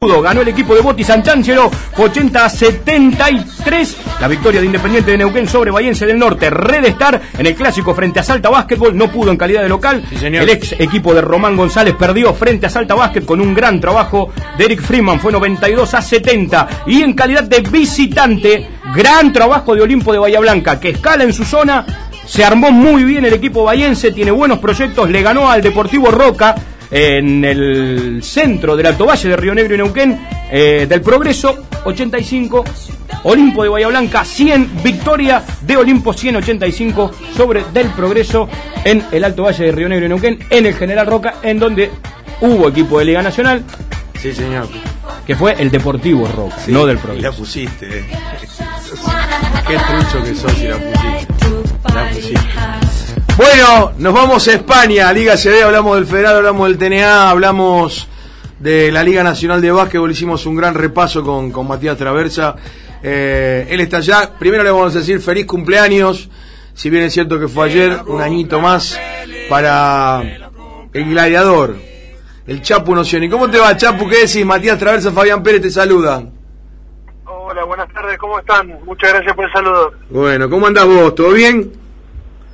Ganó el equipo de Boti Sanchánchero 80 73. La victoria de Independiente de Neuquén sobre Bayense del Norte. Red Star en el clásico frente a Salta Básquetbol. No pudo en calidad de local. el ex equipo de Román González perdió frente a Salta Básquet con un gran trabajo de Eric Freeman. Fue 92 a 70. Y en calidad de visitante, gran trabajo de Olimpo de Bahía Blanca que escala en su zona. Se armó muy bien el equipo bayense, tiene buenos proyectos, le ganó al Deportivo Roca en el centro del Alto Valle de Río Negro y Neuquén, eh, del Progreso, 85. Olimpo de Bahía Blanca 100, victoria de Olimpo 185 sobre del Progreso en el Alto Valle de Río Negro y Neuquén, en el General Roca, en donde hubo equipo de Liga Nacional. Sí, señor. Que fue el Deportivo Roca, no del Progreso. la pusiste, eh. Qué trucho que sos si la pusiste. La pusiste. Bueno, nos vamos a España, Liga CD, hablamos del Federal, hablamos del TNA, hablamos de la Liga Nacional de Básquetbol, hicimos un gran repaso con, con Matías Traversa. Eh, él está allá, primero le vamos a decir feliz cumpleaños, si bien es cierto que fue ayer, un añito más para el gladiador, el Chapu Nocioni. ¿Cómo te va, Chapu? ¿Qué decís? Matías Traversa, Fabián Pérez te saluda. Hola, buenas tardes, ¿cómo están? Muchas gracias por el saludo. Bueno, ¿cómo andás vos? ¿Todo bien?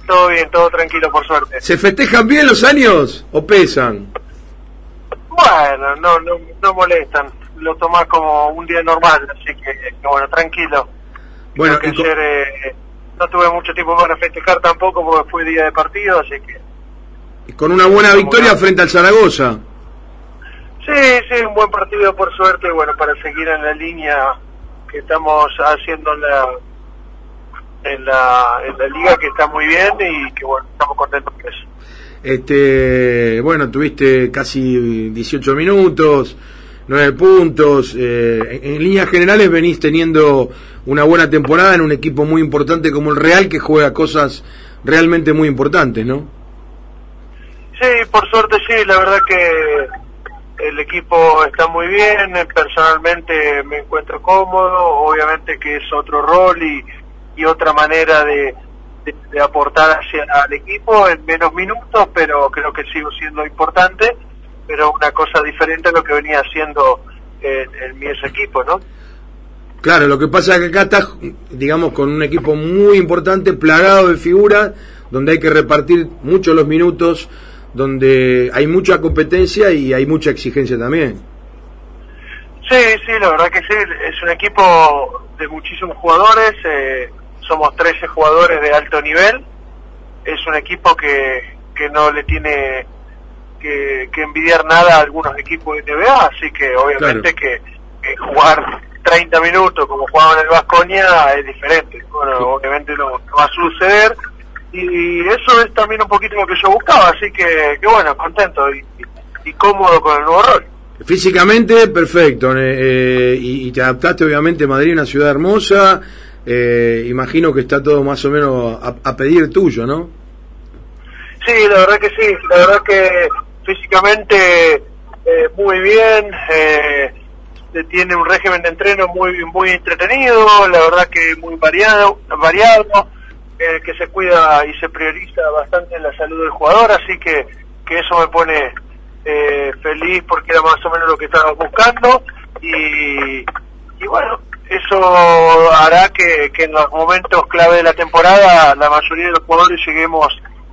Todo bien, todo tranquilo, por suerte. ¿Se festejan bien los años o pesan? Bueno, no, no, no molestan. Lo tomás como un día normal, así que, bueno, tranquilo. Bueno, que ayer eh, no tuve mucho tiempo para festejar tampoco porque fue día de partido, así que... Y con una buena victoria frente al Zaragoza. Sí, sí, un buen partido por suerte, bueno, para seguir en la línea que estamos haciendo en la en la, en la liga que está muy bien y que bueno, estamos contentos por eso. Este, bueno, tuviste casi 18 minutos, 9 puntos. Eh, en, líneas generales venís teniendo una buena temporada en un equipo muy importante como el Real que juega cosas realmente muy importantes, ¿no? Sí, por suerte sí, la verdad que el equipo está muy bien, personalmente me encuentro cómodo, obviamente que es otro rol y y otra manera de, de, aportar hacia, al equipo en menos minutos, pero creo que sigo siendo importante, pero una cosa diferente a lo que venía haciendo en, en mi equipo, ¿no? Claro, lo que pasa es que acá estás, digamos, con un equipo muy importante, plagado de figuras, donde hay que repartir mucho los minutos, donde hay mucha competencia y hay mucha exigencia también. Sí, sí, la verdad que sí, es un equipo de muchísimos jugadores, eh, somos 13 jugadores de alto nivel, es un equipo que, que no le tiene que, envidiar nada a algunos equipos de NBA, así que obviamente que, jugar 30 minutos como jugaban en el Vasconia es diferente, bueno, obviamente no, va a suceder y eso es también un poquito lo que yo buscaba, así que, que bueno, contento y, y cómodo con el nuevo rol. Físicamente, perfecto. Eh, y, y, te adaptaste, obviamente, a Madrid, una ciudad hermosa, eh, imagino que está todo más o menos a, pedir tuyo, ¿no? Sí, la verdad que sí, la verdad que físicamente eh, muy bien, eh, tiene un régimen de entreno muy muy entretenido, la verdad que muy variado, variado eh, que se cuida y se prioriza bastante la salud del jugador, así que, que eso me pone feliz porque era más o menos lo que estaba buscando y, y bueno, eso hará que, en los momentos clave de la temporada la mayoría de los jugadores lleguemos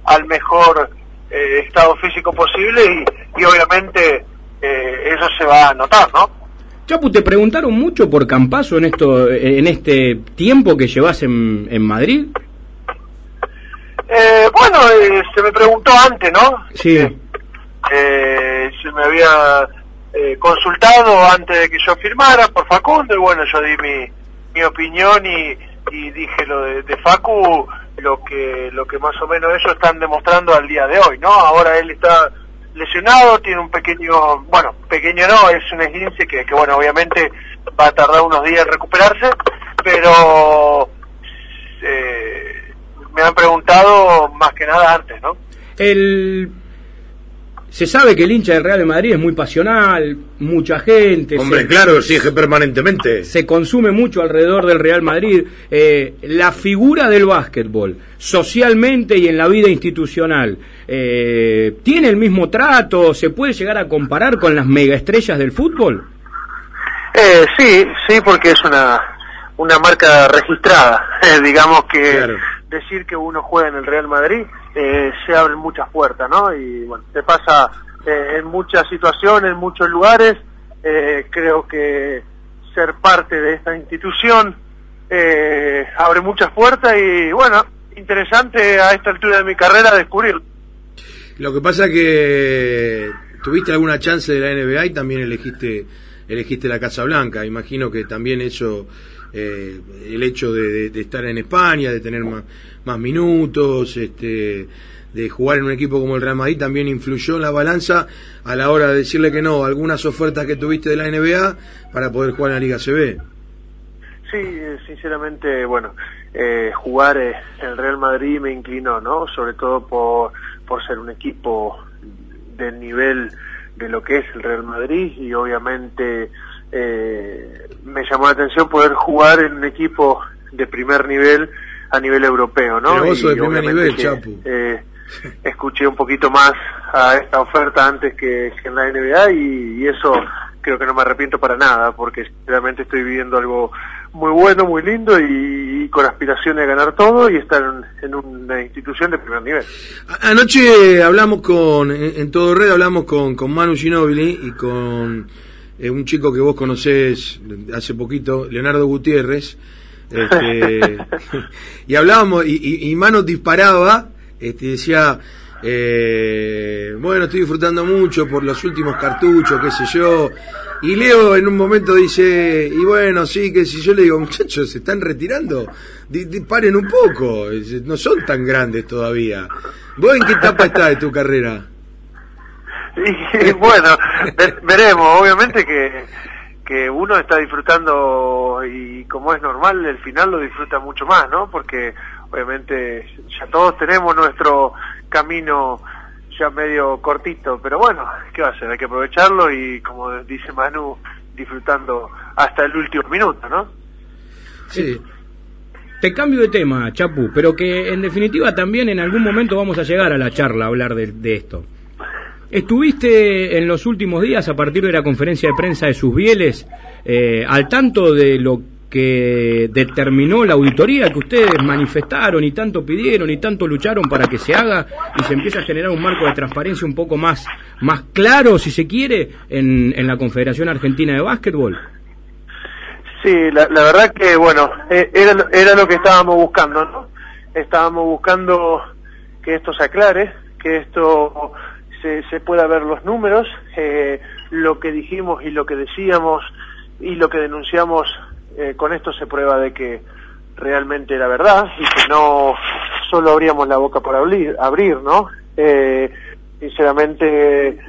al mejor eh, estado físico posible y, obviamente eh, eso se va a notar, ¿no? Chapu, ¿te preguntaron mucho por Campaso en esto, en este tiempo que llevas en, en Madrid? Eh, bueno, se me preguntó antes, ¿no? Sí. se me había eh, consultado antes de que yo firmara por Facundo y bueno, yo di mi, mi opinión y, y dije lo de, de, Facu, lo que, lo que más o menos ellos están demostrando al día de hoy, ¿no? Ahora él está lesionado, tiene un pequeño, bueno, pequeño no, es un esguince que, que bueno, obviamente va a tardar unos días en recuperarse, pero eh, me han preguntado más que nada antes, ¿no? El se sabe que el hincha del Real de Madrid es muy pasional, mucha gente. Hombre, claro, exige permanentemente. Se consume mucho alrededor del Real Madrid. Eh, la figura del básquetbol, socialmente y en la vida institucional, eh, ¿tiene el mismo trato? ¿Se puede llegar a comparar con las megaestrellas del fútbol? Eh, sí, sí, porque es una, una marca registrada. digamos que decir que uno juega en el Real Madrid eh, se abren muchas puertas, ¿no? Y bueno, te pasa eh, en muchas situaciones, en muchos lugares. Eh, creo que ser parte de esta institución abre muchas puertas y bueno, interesante a esta altura de mi carrera descubrirlo. Lo que pasa que tuviste alguna chance de la NBA y también elegiste elegiste la Casa Blanca. Imagino que también eso eh, el hecho de, estar en España, de tener más, minutos, este, de jugar en un equipo como el Real Madrid también influyó en la balanza a la hora de decirle que no algunas ofertas que tuviste de la NBA para poder jugar en la Liga CB. Sí, sinceramente, bueno, eh, jugar en el Real Madrid me inclinó, ¿no? Sobre todo por, por ser un equipo del nivel de lo que es el Real Madrid y obviamente eh, me llamó la atención poder jugar en un equipo de primer nivel a nivel europeo, ¿no? de primer nivel, Chapu. Eh, escuché un poquito más a esta oferta antes que, en la NBA y, eso creo que no me arrepiento para nada porque realmente estoy viviendo algo muy bueno, muy lindo y, con aspiraciones de ganar todo y estar en, una institución de primer nivel. Anoche hablamos con, en, todo red hablamos con, con Manu Ginobili y con un chico que vos conocés hace poquito, Leonardo Gutiérrez, este, y hablábamos, y, y, Mano disparaba, este, decía, eh, bueno, estoy disfrutando mucho por los últimos cartuchos, qué sé yo, y Leo en un momento dice, y bueno, sí, que si yo le digo, muchachos, se están retirando, disparen un poco, no son tan grandes todavía. ¿Vos en qué etapa estás de tu carrera? Y bueno, veremos, obviamente que, que uno está disfrutando y como es normal, el final lo disfruta mucho más, ¿no? Porque obviamente ya todos tenemos nuestro camino ya medio cortito, pero bueno, ¿qué va a hacer? Hay que aprovecharlo y como dice Manu, disfrutando hasta el último minuto, ¿no? Sí. Te cambio de tema, Chapu, pero que en definitiva también en algún momento vamos a llegar a la charla a hablar de, de esto. ¿Estuviste en los últimos días, a partir de la conferencia de prensa de sus bieles, eh, al tanto de lo que determinó la auditoría que ustedes manifestaron y tanto pidieron y tanto lucharon para que se haga y se empiece a generar un marco de transparencia un poco más, más claro, si se quiere, en, en la Confederación Argentina de Básquetbol? Sí, la, la verdad que, bueno, eh, era, era lo que estábamos buscando, ¿no? Estábamos buscando que esto se aclare, que esto se, se pueda ver los números, eh, lo que dijimos y lo que decíamos y lo que denunciamos, eh, con esto se prueba de que realmente era verdad y que no solo abríamos la boca por abrir, abrir ¿no? Eh, sinceramente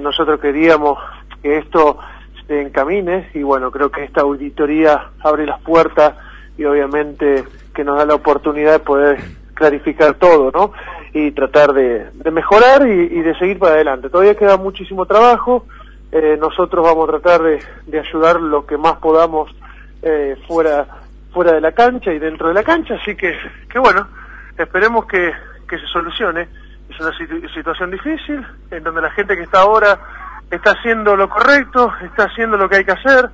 nosotros queríamos que esto se encamine y bueno, creo que esta auditoría abre las puertas y obviamente que nos da la oportunidad de poder clarificar todo, ¿no? Y tratar de, mejorar y, de seguir para adelante. Todavía queda muchísimo trabajo. Eh, nosotros vamos a tratar de, ayudar lo que más podamos eh, fuera fuera de la cancha y dentro de la cancha. Así que, que bueno, esperemos que, que se solucione. Es una situación difícil en donde la gente que está ahora está haciendo lo correcto, está haciendo lo que hay que hacer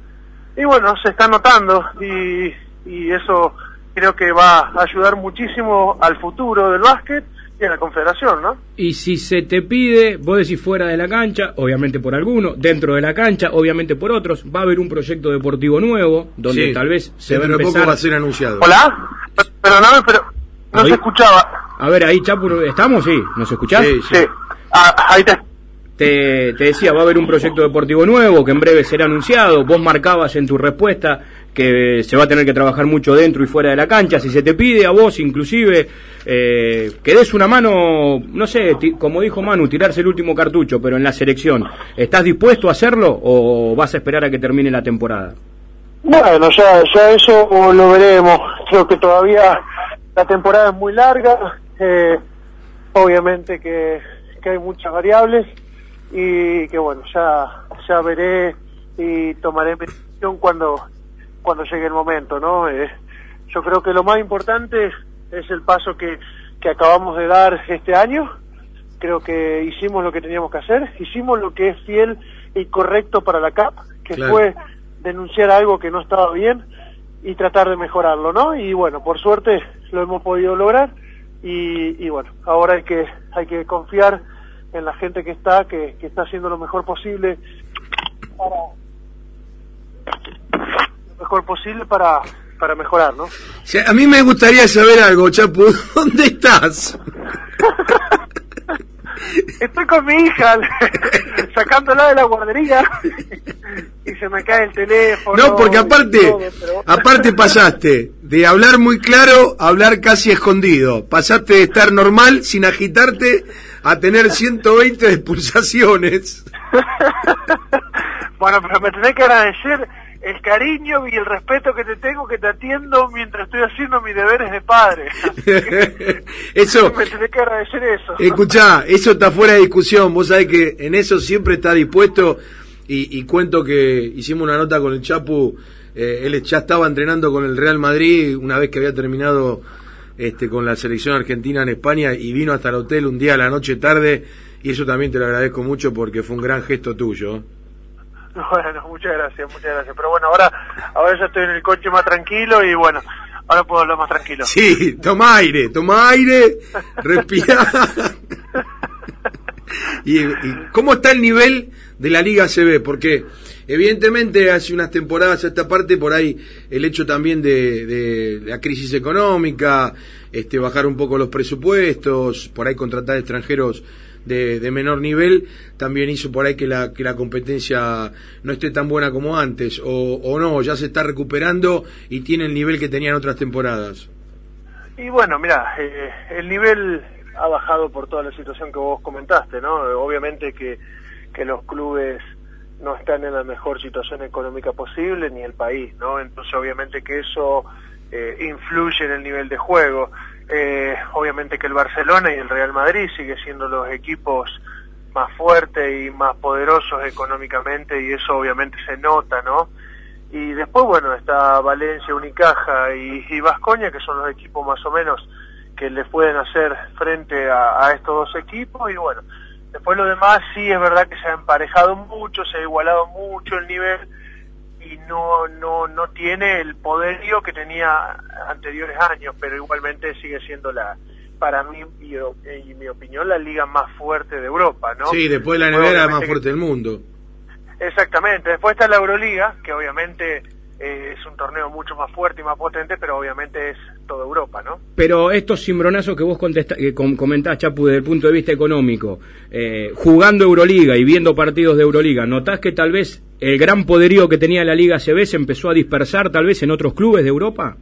y bueno, se está notando y, y eso creo que va a ayudar muchísimo al futuro del básquet y a la confederación, ¿no? Y si se te pide, vos decís fuera de la cancha, obviamente por alguno, dentro de la cancha, obviamente por otros, va a haber un proyecto deportivo nuevo, donde tal vez se va a empezar... poco va a ser anunciado. Hola, perdóname, pero no se escuchaba. A ver, ahí Chapu, ¿estamos? Sí, ¿nos escuchás? Sí, sí. Ah, ahí te decía, va a haber un proyecto deportivo nuevo que en breve será anunciado. Vos marcabas en tu respuesta que se va a tener que trabajar mucho dentro y fuera de la cancha. Si se te pide a vos, inclusive, eh, que des una mano, no sé, como dijo Manu, tirarse el último cartucho, pero en la selección. ¿Estás dispuesto a hacerlo o vas a esperar a que termine la temporada? Bueno, ya, ya eso lo veremos. Creo que todavía la temporada es muy larga. Eh, obviamente que, que hay muchas variables y que bueno, ya, ya veré y tomaré mi decisión cuando, cuando llegue el momento, ¿no? Eh, yo creo que lo más importante es el paso que, que acabamos de dar este año. Creo que hicimos lo que teníamos que hacer, hicimos lo que es fiel y correcto para la CAP, que fue denunciar algo que no estaba bien y tratar de mejorarlo, ¿no? Y bueno, por suerte lo hemos podido lograr y, bueno, ahora hay que hay que confiar en la gente que está, que, que está haciendo lo mejor posible para lo mejor posible para para mejorar, ¿no? a mí me gustaría saber algo, Chapu, ¿dónde estás? Estoy con mi hija sacándola de la guardería y se me cae el teléfono. No, porque aparte, aparte pasaste de hablar muy claro a hablar casi escondido. Pasaste de estar normal sin agitarte a tener 120 de pulsaciones. bueno, pero me tenés que agradecer el cariño y el respeto que te tengo que te atiendo mientras estoy haciendo mis deberes de padre. eso. Me tenés que agradecer eso. Escuchá, eso está fuera de discusión. Vos sabés que en eso siempre está dispuesto. Y, cuento que hicimos una nota con el Chapu. Eh, él ya estaba entrenando con el Real Madrid una vez que había terminado este, con la selección argentina en España y vino hasta el hotel un día a la noche tarde. Y eso también te lo agradezco mucho porque fue un gran gesto tuyo. Bueno, muchas gracias, muchas gracias. Pero bueno, ahora, ahora ya estoy en el coche más tranquilo y bueno, ahora puedo hablar más tranquilo. Sí, toma aire, toma aire, respira. y, cómo está el nivel de la Liga CB? Porque evidentemente hace unas temporadas a esta parte por ahí el hecho también de, la crisis económica, este bajar un poco los presupuestos, por ahí contratar extranjeros de, menor nivel también hizo por ahí que la, que la competencia no esté tan buena como antes, o, o no, ya se está recuperando y tiene el nivel que tenía en otras temporadas. Y bueno, mira, eh, el nivel ha bajado por toda la situación que vos comentaste, ¿no? Obviamente que, que los clubes no están en la mejor situación económica posible, ni el país, ¿no? Entonces obviamente que eso eh, influye en el nivel de juego. Eh, obviamente que el Barcelona y el Real Madrid sigue siendo los equipos más fuertes y más poderosos económicamente y eso obviamente se nota, ¿no? Y después, bueno, está Valencia, Unicaja y Vascoña, que son los equipos más o menos que le pueden hacer frente a, a, estos dos equipos y bueno, después lo demás sí es verdad que se ha emparejado mucho, se ha igualado mucho el nivel y no, no, no tiene el poderío que tenía anteriores años, pero igualmente sigue siendo la, para mí y, y mi opinión, la liga más fuerte de Europa, ¿no? Sí, después la NBA la más fuerte del mundo. Exactamente, después está la Euroliga, que obviamente eh, es un torneo mucho más fuerte y más potente, pero obviamente es toda Europa, ¿no? Pero estos cimbronazos que vos eh, comentás, Chapu, desde el punto de vista económico, eh, jugando Euroliga y viendo partidos de Euroliga, ¿notás que tal vez el gran poderío que tenía la Liga CB se empezó a dispersar tal vez en otros clubes de Europa?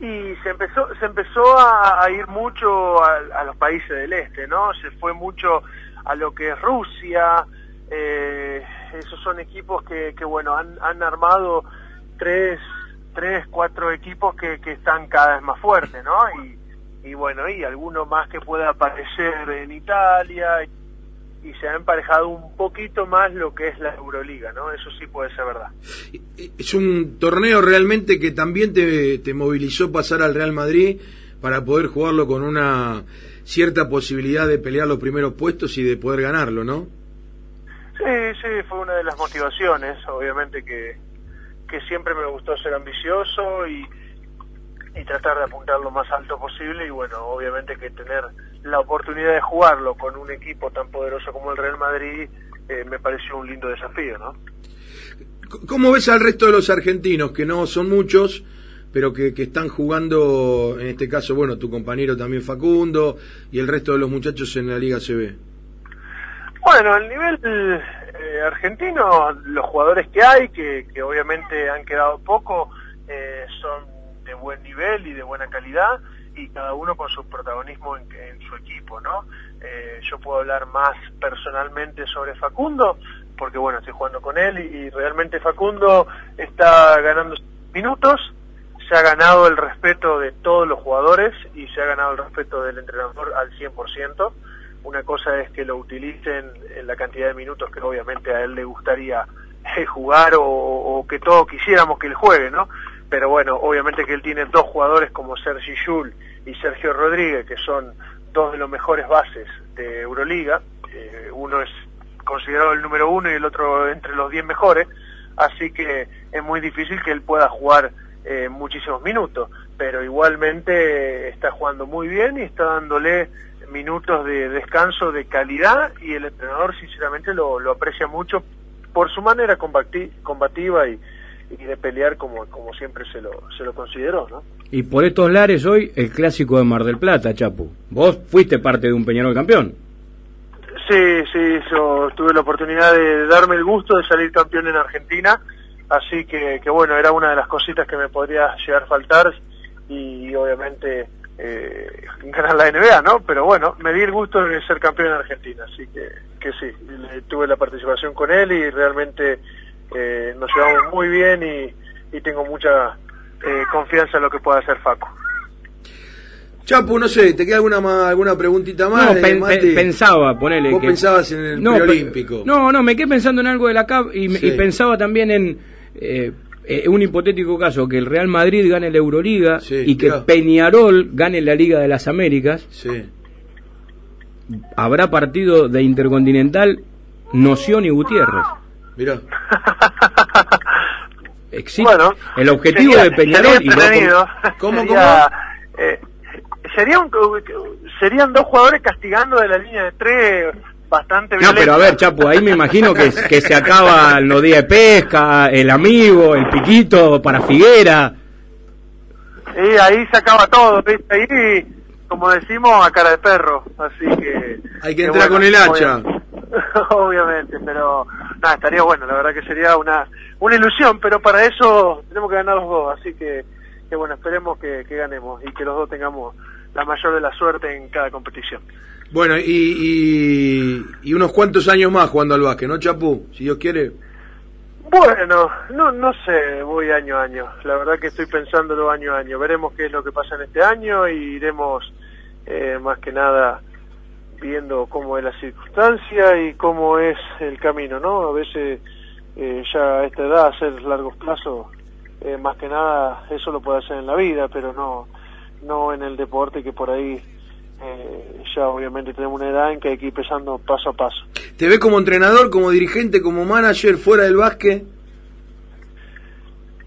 Y se empezó, se empezó a, ir mucho a, los países del este, ¿no? Se fue mucho a lo que es Rusia, esos son equipos que, que bueno, han, han armado tres, tres cuatro equipos que, que están cada vez más fuertes, ¿no? Y, y bueno, y alguno más que pueda aparecer en Italia y se ha emparejado un poquito más lo que es la Euroliga, ¿no? Eso sí puede ser verdad. Es un torneo realmente que también te, te movilizó pasar al Real Madrid para poder jugarlo con una cierta posibilidad de pelear los primeros puestos y de poder ganarlo, ¿no? Sí, sí, fue una de las motivaciones, obviamente que, que siempre me gustó ser ambicioso y, y tratar de apuntar lo más alto posible y bueno, obviamente que tener la oportunidad de jugarlo con un equipo tan poderoso como el Real Madrid eh, me pareció un lindo desafío, ¿no? ¿Cómo ves al resto de los argentinos, que no son muchos, pero que, que, están jugando, en este caso, bueno, tu compañero también Facundo y el resto de los muchachos en la Liga CB? Bueno, el nivel eh, argentino, los jugadores que hay, que, obviamente han quedado poco, eh, son de buen nivel y de buena calidad, y cada uno con su protagonismo en, su equipo, ¿no? Eh, yo puedo hablar más personalmente sobre Facundo, porque bueno, estoy jugando con él y, y realmente Facundo está ganando minutos, se ha ganado el respeto de todos los jugadores y se ha ganado el respeto del entrenador al 100%. Una cosa es que lo utilicen en la cantidad de minutos que obviamente a él le gustaría eh, jugar o, que todos quisiéramos que él juegue, ¿no? Pero bueno, obviamente que él tiene dos jugadores como Sergi Yul y Sergio Rodríguez, que son dos de los mejores bases de Euroliga. Eh, uno es considerado el número uno y el otro entre los diez mejores. así que es muy difícil que él pueda jugar eh, muchísimos minutos, pero igualmente está jugando muy bien y está dándole minutos de descanso de calidad y el entrenador sinceramente lo, lo aprecia mucho por su manera combativa y, y de pelear como, como siempre se lo, se lo consideró, ¿no? Y por estos lares hoy el clásico de Mar del Plata, Chapu. Vos fuiste parte de un Peñarol campeón. Sí, sí, yo tuve la oportunidad de darme el gusto de salir campeón en Argentina, así que, que bueno, era una de las cositas que me podría llegar a faltar y obviamente eh, ganar la NBA, ¿no? Pero bueno, me di el gusto de ser campeón en Argentina, así que, que sí, tuve la participación con él y realmente eh, nos llevamos muy bien y, y tengo mucha eh, confianza en lo que pueda hacer Faco. Chapu, no sé, ¿te queda alguna alguna preguntita más? No, pensaba, ponele. Vos pensabas en el no, preolímpico. No, no, me quedé pensando en algo de la CAP y, pensaba también en eh, un hipotético caso, que el Real Madrid gane la Euroliga y que Peñarol gane la Liga de las Américas. Sí. Habrá partido de Intercontinental Noción y Gutiérrez. Mirá. Bueno, el objetivo de Peñarol y ¿Cómo, eh, sería un, serían dos jugadores castigando de la línea de tres bastante No, pero a ver, Chapo, ahí me imagino que, que se acaban los días de pesca, el amigo, el piquito para Figuera. Sí, ahí se acaba todo, ¿viste? Ahí, como decimos, a cara de perro, así que... Hay que entrar con el hacha. Obviamente, pero nada, estaría bueno, la verdad que sería una, una ilusión, pero para eso tenemos que ganar los dos, así que, que bueno, esperemos que, ganemos y que los dos tengamos la mayor de la suerte en cada competición. Bueno, y, y, unos cuantos años más jugando al básquet, ¿no, Chapú? Si Dios quiere. Bueno, no, no sé, voy año a año. La verdad que estoy pensándolo año a año. Veremos qué es lo que pasa en este año y iremos eh, más que nada viendo cómo es la circunstancia y cómo es el camino, ¿no? A veces eh, ya a esta edad hacer largos plazos, eh, más que nada eso lo puede hacer en la vida, pero no, no en el deporte que por ahí eh, ya obviamente tenemos una edad en que hay que ir pesando paso a paso. ¿Te ve como entrenador, como dirigente, como manager fuera del básquet?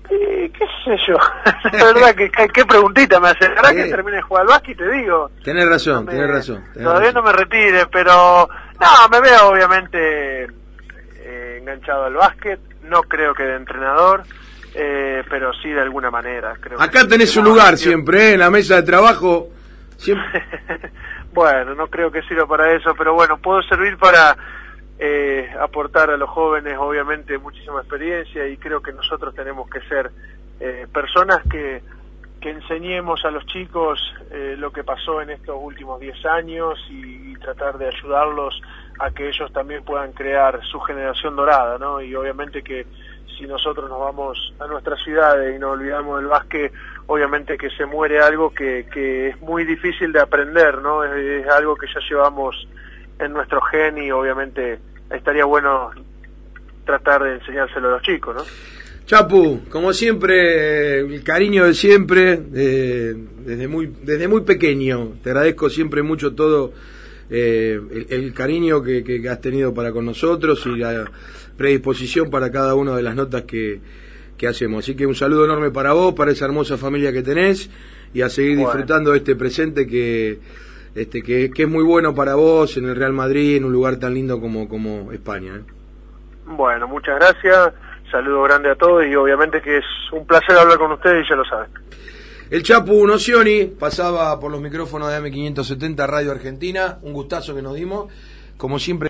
qué sé yo, la verdad que qué preguntita me hace, la que termine de jugar al básquet te digo. Tenés razón, tenés razón. todavía no me retire, pero no, me veo obviamente eh, enganchado al básquet, no creo que de entrenador, eh, pero sí de alguna manera. Creo Acá tenés un lugar siempre, ¿eh? en la mesa de trabajo. Siempre... bueno, no creo que sirva para eso, pero bueno, puedo servir para eh, aportar a los jóvenes obviamente muchísima experiencia y creo que nosotros tenemos que ser eh, personas que, que enseñemos a los chicos eh, lo que pasó en estos últimos 10 años y, tratar de ayudarlos a que ellos también puedan crear su generación dorada, ¿no? Y obviamente que si nosotros nos vamos a nuestras ciudades y nos olvidamos del básquet, obviamente que se muere algo que, que es muy difícil de aprender, ¿no? Es, algo que ya llevamos en nuestro gen y obviamente estaría bueno tratar de enseñárselo a los chicos, ¿no? Chapu, como siempre, el cariño de siempre, desde, muy, desde muy pequeño. Te agradezco siempre mucho todo eh, el, cariño que, que, has tenido para con nosotros y la predisposición para cada una de las notas que, que hacemos. Así que un saludo enorme para vos, para esa hermosa familia que tenés y a seguir disfrutando de este presente que, este, que, que, es muy bueno para vos en el Real Madrid, en un lugar tan lindo como, como España. ¿eh? Bueno, muchas gracias saludo grande a todos y obviamente que es un placer hablar con ustedes y ya lo saben. El Chapu Nocioni pasaba por los micrófonos de M570 Radio Argentina, un gustazo que nos dimos, como siempre.